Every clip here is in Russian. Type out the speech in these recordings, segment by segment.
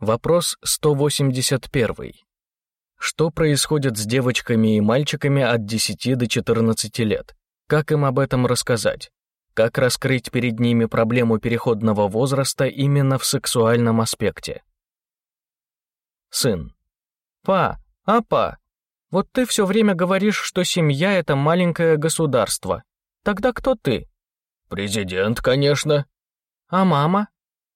Вопрос 181. Что происходит с девочками и мальчиками от 10 до 14 лет? Как им об этом рассказать? Как раскрыть перед ними проблему переходного возраста именно в сексуальном аспекте? Сын. «Па, а па, вот ты все время говоришь, что семья — это маленькое государство. Тогда кто ты?» «Президент, конечно». «А мама?»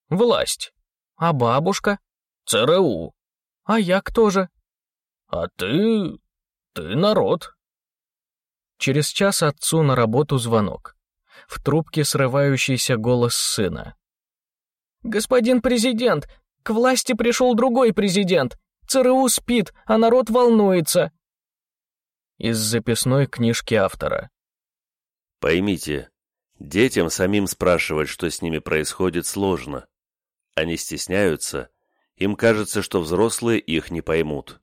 «Власть». «А бабушка?» «ЦРУ». «А я кто же?» «А ты... ты народ». Через час отцу на работу звонок. В трубке срывающийся голос сына. «Господин президент, к власти пришел другой президент. ЦРУ спит, а народ волнуется». Из записной книжки автора. Поймите, детям самим спрашивать, что с ними происходит, сложно. Они стесняются, им кажется, что взрослые их не поймут.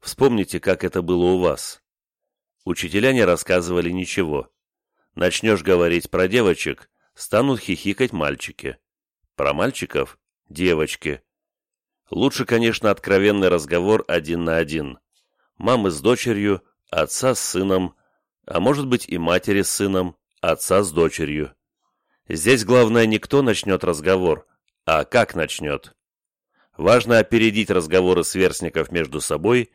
Вспомните, как это было у вас. Учителя не рассказывали ничего. Начнешь говорить про девочек, станут хихикать мальчики. Про мальчиков – девочки. Лучше, конечно, откровенный разговор один на один. Мамы с дочерью, отца с сыном, а может быть и матери с сыном, отца с дочерью. Здесь главное не кто начнет разговор, а как начнет. Важно опередить разговоры сверстников между собой,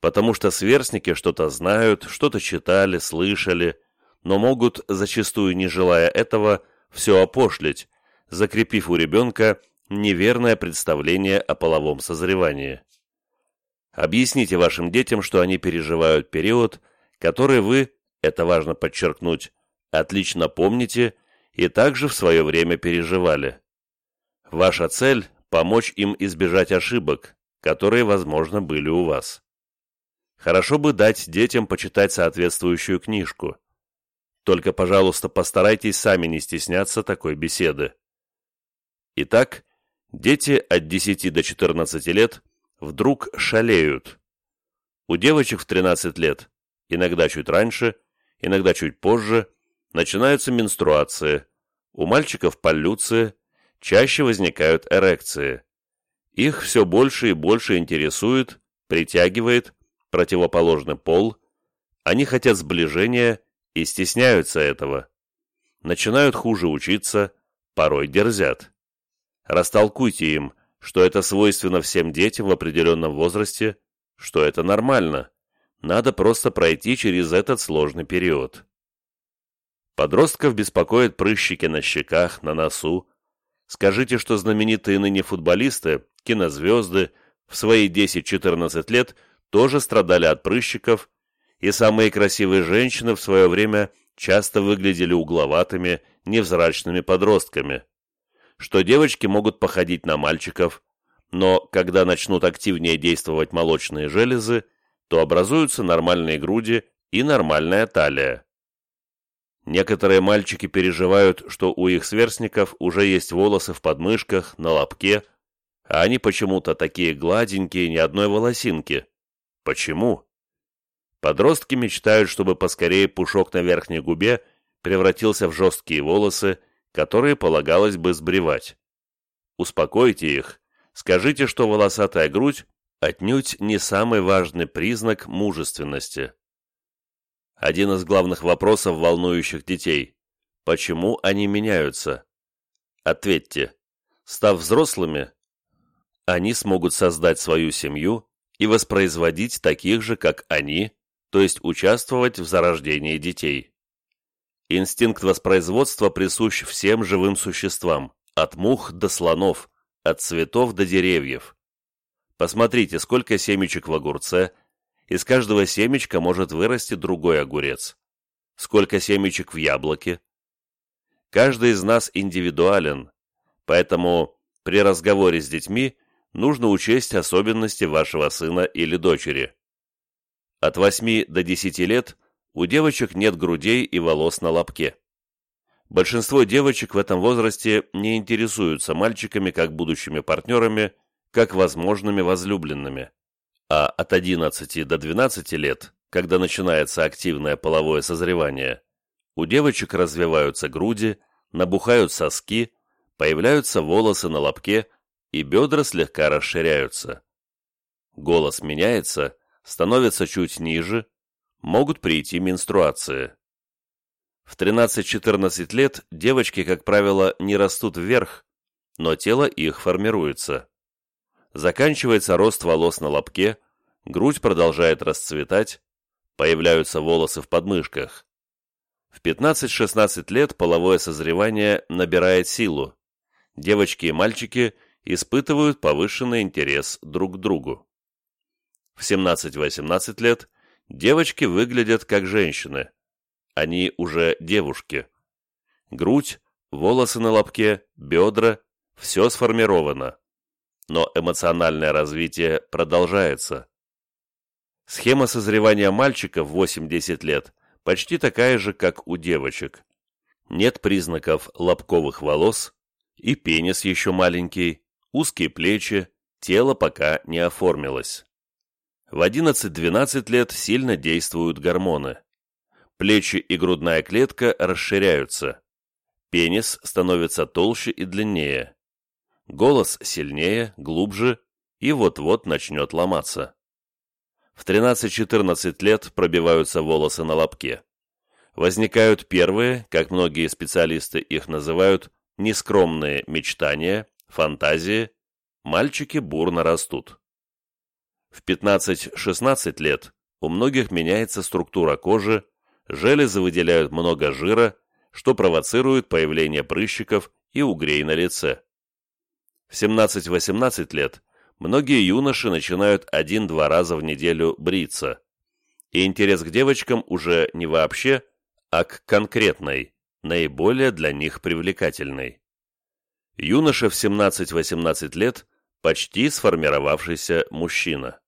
потому что сверстники что-то знают, что-то читали, слышали, но могут, зачастую не желая этого, все опошлить, закрепив у ребенка неверное представление о половом созревании. Объясните вашим детям, что они переживают период, который вы, это важно подчеркнуть, отлично помните и также в свое время переживали. Ваша цель – помочь им избежать ошибок, которые, возможно, были у вас. Хорошо бы дать детям почитать соответствующую книжку. Только, пожалуйста, постарайтесь сами не стесняться такой беседы. Итак, дети от 10 до 14 лет вдруг шалеют. У девочек в 13 лет, иногда чуть раньше, иногда чуть позже, начинаются менструации, у мальчиков полюция, чаще возникают эрекции. Их все больше и больше интересует, притягивает противоположный пол, они хотят сближения и стесняются этого. Начинают хуже учиться, порой дерзят. Растолкуйте им, что это свойственно всем детям в определенном возрасте, что это нормально. Надо просто пройти через этот сложный период. Подростков беспокоят прыщики на щеках, на носу. Скажите, что знаменитые ныне футболисты, кинозвезды, в свои 10-14 лет тоже страдали от прыщиков, и самые красивые женщины в свое время часто выглядели угловатыми, невзрачными подростками. Что девочки могут походить на мальчиков, но когда начнут активнее действовать молочные железы, то образуются нормальные груди и нормальная талия. Некоторые мальчики переживают, что у их сверстников уже есть волосы в подмышках, на лобке, а они почему-то такие гладенькие, ни одной волосинки. Почему? Подростки мечтают, чтобы поскорее пушок на верхней губе превратился в жесткие волосы, которые полагалось бы сбривать. Успокойте их, скажите, что волосатая грудь отнюдь не самый важный признак мужественности. Один из главных вопросов, волнующих детей – почему они меняются? Ответьте, став взрослыми, они смогут создать свою семью и воспроизводить таких же, как они, то есть участвовать в зарождении детей. Инстинкт воспроизводства присущ всем живым существам, от мух до слонов, от цветов до деревьев. Посмотрите, сколько семечек в огурце, из каждого семечка может вырасти другой огурец. Сколько семечек в яблоке. Каждый из нас индивидуален, поэтому при разговоре с детьми нужно учесть особенности вашего сына или дочери. От 8 до 10 лет у девочек нет грудей и волос на лобке. Большинство девочек в этом возрасте не интересуются мальчиками как будущими партнерами, как возможными возлюбленными. А от 11 до 12 лет, когда начинается активное половое созревание, у девочек развиваются груди, набухают соски, появляются волосы на лобке, и бедра слегка расширяются. Голос меняется, становится чуть ниже, могут прийти менструации. В 13-14 лет девочки, как правило, не растут вверх, но тело их формируется. Заканчивается рост волос на лобке, грудь продолжает расцветать, появляются волосы в подмышках. В 15-16 лет половое созревание набирает силу. Девочки и мальчики испытывают повышенный интерес друг к другу. В 17-18 лет девочки выглядят как женщины. Они уже девушки. Грудь, волосы на лобке, бедра – все сформировано. Но эмоциональное развитие продолжается. Схема созревания мальчика в 8-10 лет почти такая же, как у девочек. Нет признаков лобковых волос, и пенис еще маленький, узкие плечи, тело пока не оформилось. В 11-12 лет сильно действуют гормоны. Плечи и грудная клетка расширяются. Пенис становится толще и длиннее. Голос сильнее, глубже и вот-вот начнет ломаться. В 13-14 лет пробиваются волосы на лобке. Возникают первые, как многие специалисты их называют, нескромные мечтания, фантазии, мальчики бурно растут. В 15-16 лет у многих меняется структура кожи, железы выделяют много жира, что провоцирует появление прыщиков и угрей на лице. В 17-18 лет многие юноши начинают один-два раза в неделю бриться, и интерес к девочкам уже не вообще, а к конкретной, наиболее для них привлекательной. Юноша в 17-18 лет – почти сформировавшийся мужчина.